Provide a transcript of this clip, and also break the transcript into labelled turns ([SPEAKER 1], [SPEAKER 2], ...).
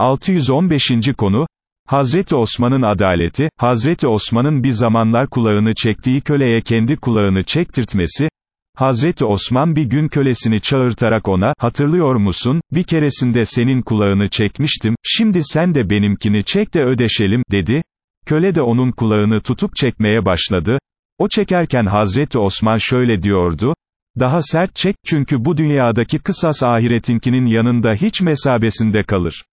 [SPEAKER 1] 615. konu, Hazreti Osman'ın adaleti, Hazreti Osman'ın bir zamanlar kulağını çektiği köleye kendi kulağını çektirtmesi, Hazreti Osman bir gün kölesini çağırtarak ona, hatırlıyor musun, bir keresinde senin kulağını çekmiştim, şimdi sen de benimkini çek de ödeşelim, dedi. Köle de onun kulağını tutup çekmeye başladı. O çekerken Hazreti Osman şöyle diyordu, daha sert çek, çünkü bu dünyadaki kısas ahiretinkinin yanında hiç mesabesinde kalır.